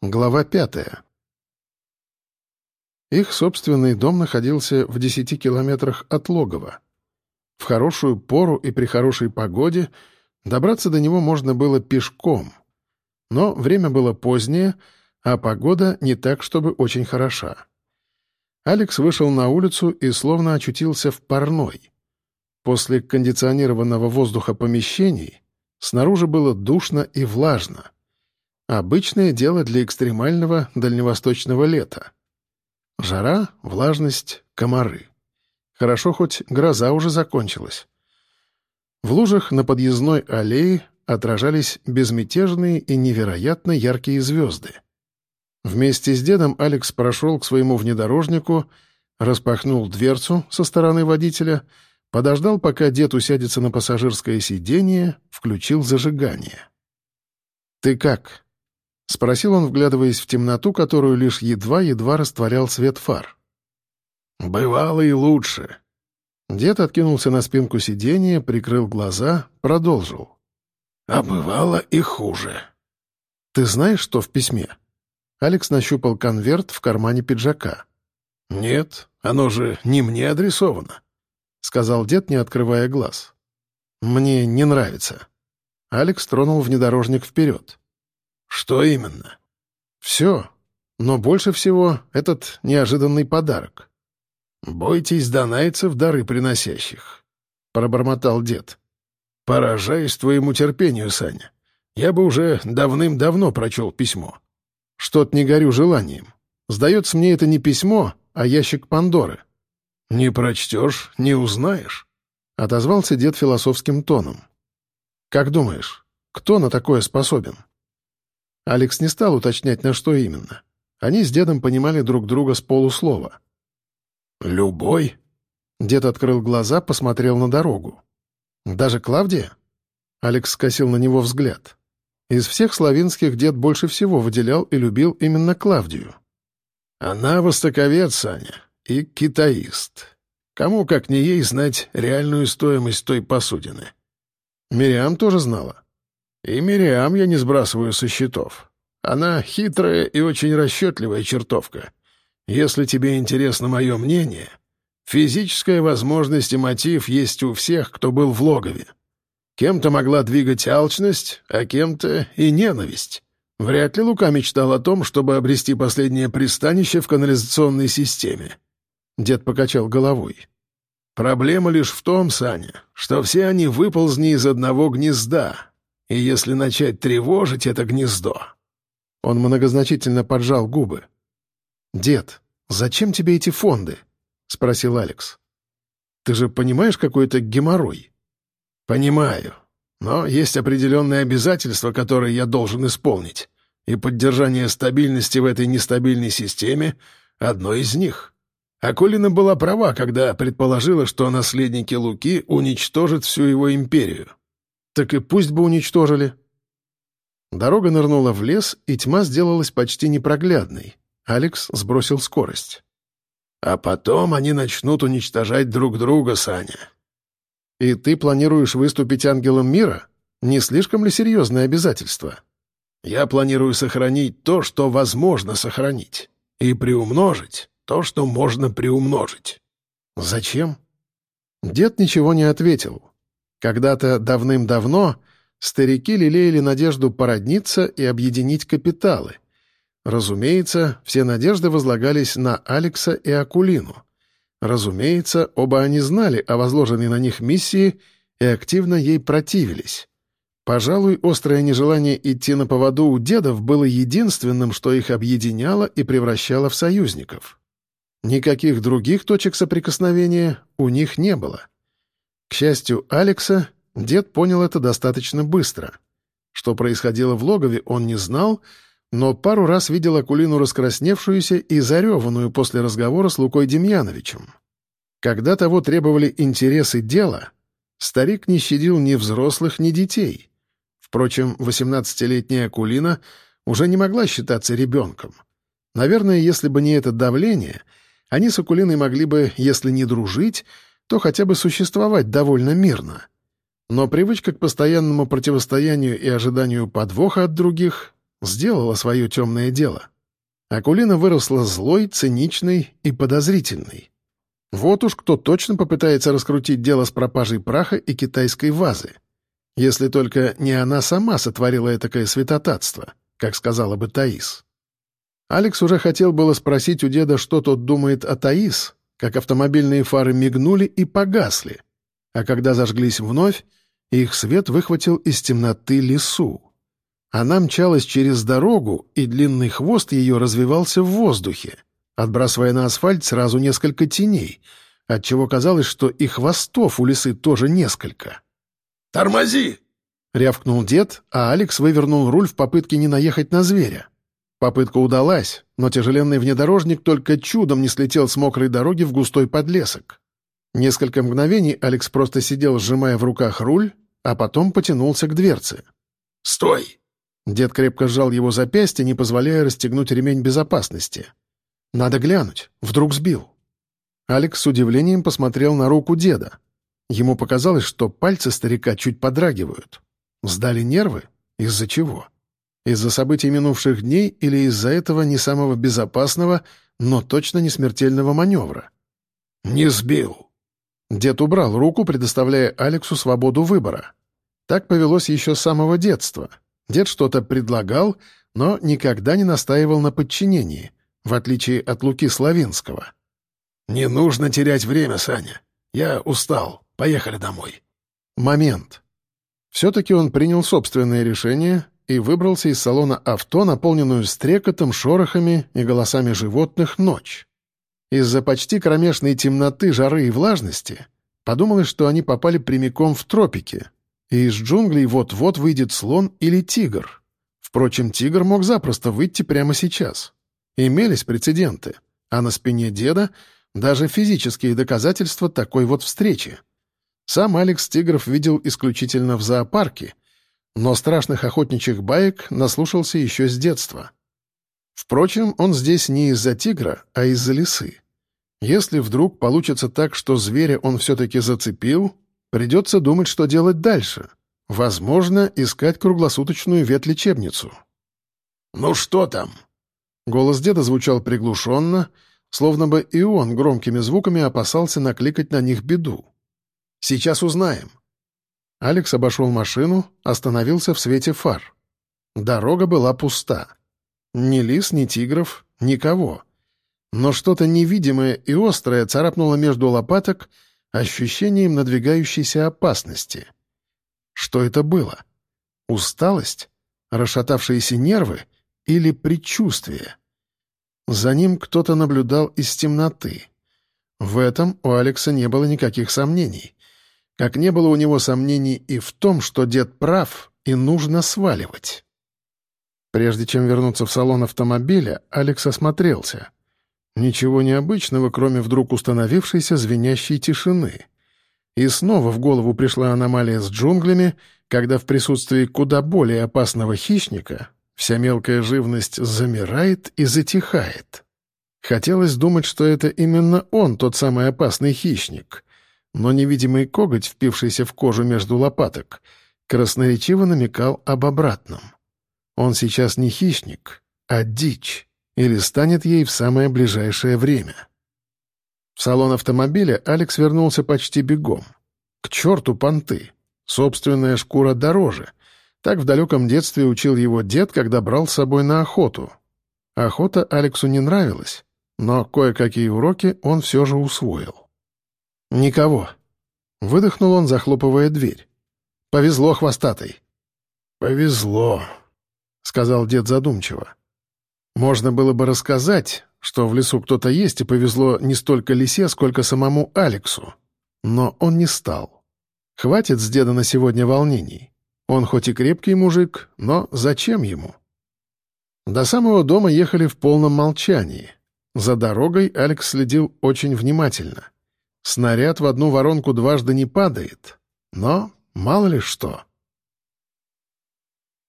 Глава пятая. Их собственный дом находился в десяти километрах от логова. В хорошую пору и при хорошей погоде добраться до него можно было пешком. Но время было позднее, а погода не так, чтобы очень хороша. Алекс вышел на улицу и словно очутился в парной. После кондиционированного воздуха помещений снаружи было душно и влажно — Обычное дело для экстремального дальневосточного лета. Жара, влажность, комары. Хорошо, хоть гроза уже закончилась. В лужах на подъездной аллее отражались безмятежные и невероятно яркие звезды. Вместе с дедом Алекс прошел к своему внедорожнику, распахнул дверцу со стороны водителя, подождал, пока дед усядется на пассажирское сиденье, включил зажигание. «Ты как?» — спросил он, вглядываясь в темноту, которую лишь едва-едва растворял свет фар. «Бывало и лучше». Дед откинулся на спинку сиденья, прикрыл глаза, продолжил. «А бывало и хуже». «Ты знаешь, что в письме?» Алекс нащупал конверт в кармане пиджака. «Нет, оно же не мне адресовано», — сказал дед, не открывая глаз. «Мне не нравится». Алекс тронул внедорожник вперед. «Что именно?» «Все. Но больше всего этот неожиданный подарок». «Бойтесь донайцев дары приносящих», — пробормотал дед. «Поражаюсь твоему терпению, Саня. Я бы уже давным-давно прочел письмо». «Что-то не горю желанием. Сдается мне это не письмо, а ящик Пандоры». «Не прочтешь, не узнаешь», — отозвался дед философским тоном. «Как думаешь, кто на такое способен?» Алекс не стал уточнять, на что именно. Они с дедом понимали друг друга с полуслова. «Любой?» Дед открыл глаза, посмотрел на дорогу. «Даже Клавдия?» Алекс скосил на него взгляд. Из всех славянских дед больше всего выделял и любил именно Клавдию. «Она востоковед, Саня, и китаист. Кому, как не ей, знать реальную стоимость той посудины?» Мириам тоже знала. И Мириам я не сбрасываю со счетов. Она хитрая и очень расчетливая чертовка. Если тебе интересно мое мнение, физическая возможность и мотив есть у всех, кто был в логове. Кем-то могла двигать алчность, а кем-то и ненависть. Вряд ли Лука мечтал о том, чтобы обрести последнее пристанище в канализационной системе. Дед покачал головой. Проблема лишь в том, Саня, что все они выползни из одного гнезда, и если начать тревожить это гнездо...» Он многозначительно поджал губы. «Дед, зачем тебе эти фонды?» — спросил Алекс. «Ты же понимаешь, какой это геморрой?» «Понимаю. Но есть определенные обязательства, которые я должен исполнить, и поддержание стабильности в этой нестабильной системе — одно из них». Акулина была права, когда предположила, что наследники Луки уничтожат всю его империю. Так и пусть бы уничтожили. Дорога нырнула в лес, и тьма сделалась почти непроглядной. Алекс сбросил скорость. «А потом они начнут уничтожать друг друга, Саня». «И ты планируешь выступить ангелом мира? Не слишком ли серьезное обязательство?» «Я планирую сохранить то, что возможно сохранить, и приумножить то, что можно приумножить». «Зачем?» Дед ничего не ответил, когда-то давным-давно старики лелеяли надежду породниться и объединить капиталы. Разумеется, все надежды возлагались на Алекса и Акулину. Разумеется, оба они знали о возложенной на них миссии и активно ей противились. Пожалуй, острое нежелание идти на поводу у дедов было единственным, что их объединяло и превращало в союзников. Никаких других точек соприкосновения у них не было. К счастью Алекса, дед понял это достаточно быстро. Что происходило в логове, он не знал, но пару раз видел Акулину раскрасневшуюся и зареванную после разговора с Лукой Демьяновичем. Когда того требовали интересы дела, старик не щадил ни взрослых, ни детей. Впрочем, 18-летняя Акулина уже не могла считаться ребенком. Наверное, если бы не это давление, они с Акулиной могли бы, если не дружить, то хотя бы существовать довольно мирно. Но привычка к постоянному противостоянию и ожиданию подвоха от других сделала свое темное дело. Акулина выросла злой, циничной и подозрительной. Вот уж кто точно попытается раскрутить дело с пропажей праха и китайской вазы. Если только не она сама сотворила этакое святотатство, как сказала бы Таис. Алекс уже хотел было спросить у деда, что тот думает о Таис, как автомобильные фары мигнули и погасли, а когда зажглись вновь, их свет выхватил из темноты лесу. Она мчалась через дорогу, и длинный хвост ее развивался в воздухе, отбрасывая на асфальт сразу несколько теней, отчего казалось, что и хвостов у лисы тоже несколько. «Тормози!» — рявкнул дед, а Алекс вывернул руль в попытке не наехать на зверя. Попытка удалась, но тяжеленный внедорожник только чудом не слетел с мокрой дороги в густой подлесок. Несколько мгновений Алекс просто сидел, сжимая в руках руль, а потом потянулся к дверце. «Стой!» Дед крепко сжал его запястье, не позволяя расстегнуть ремень безопасности. «Надо глянуть. Вдруг сбил». Алекс с удивлением посмотрел на руку деда. Ему показалось, что пальцы старика чуть подрагивают. Сдали нервы? Из-за чего? Из-за событий минувших дней или из-за этого не самого безопасного, но точно не смертельного маневра? «Не сбил». Дед убрал руку, предоставляя Алексу свободу выбора. Так повелось еще с самого детства — Дед что-то предлагал, но никогда не настаивал на подчинении, в отличие от Луки Славинского. «Не нужно терять время, Саня. Я устал. Поехали домой». Момент. Все-таки он принял собственное решение и выбрался из салона авто, наполненную стрекотом, шорохами и голосами животных, ночь. Из-за почти кромешной темноты, жары и влажности подумалось, что они попали прямиком в тропики, и из джунглей вот-вот выйдет слон или тигр. Впрочем, тигр мог запросто выйти прямо сейчас. Имелись прецеденты, а на спине деда даже физические доказательства такой вот встречи. Сам Алекс тигров видел исключительно в зоопарке, но страшных охотничьих баек наслушался еще с детства. Впрочем, он здесь не из-за тигра, а из-за лисы. Если вдруг получится так, что зверя он все-таки зацепил, Придется думать, что делать дальше. Возможно, искать круглосуточную ветлечебницу. «Ну что там?» Голос деда звучал приглушенно, словно бы и он громкими звуками опасался накликать на них беду. «Сейчас узнаем». Алекс обошел машину, остановился в свете фар. Дорога была пуста. Ни лис, ни тигров, никого. Но что-то невидимое и острое царапнуло между лопаток — ощущением надвигающейся опасности. Что это было? Усталость? Расшатавшиеся нервы? Или предчувствие? За ним кто-то наблюдал из темноты. В этом у Алекса не было никаких сомнений. Как не было у него сомнений и в том, что дед прав и нужно сваливать. Прежде чем вернуться в салон автомобиля, Алекс осмотрелся — Ничего необычного, кроме вдруг установившейся звенящей тишины. И снова в голову пришла аномалия с джунглями, когда в присутствии куда более опасного хищника вся мелкая живность замирает и затихает. Хотелось думать, что это именно он, тот самый опасный хищник. Но невидимый коготь, впившийся в кожу между лопаток, красноречиво намекал об обратном. Он сейчас не хищник, а дичь или станет ей в самое ближайшее время. В салон автомобиля Алекс вернулся почти бегом. К черту понты! Собственная шкура дороже. Так в далеком детстве учил его дед, когда брал с собой на охоту. Охота Алексу не нравилась, но кое-какие уроки он все же усвоил. «Никого». Выдохнул он, захлопывая дверь. «Повезло хвостатой». «Повезло», — сказал дед задумчиво. Можно было бы рассказать, что в лесу кто-то есть, и повезло не столько лисе, сколько самому Алексу. Но он не стал. Хватит с деда на сегодня волнений. Он хоть и крепкий мужик, но зачем ему? До самого дома ехали в полном молчании. За дорогой Алекс следил очень внимательно. Снаряд в одну воронку дважды не падает. Но мало ли что.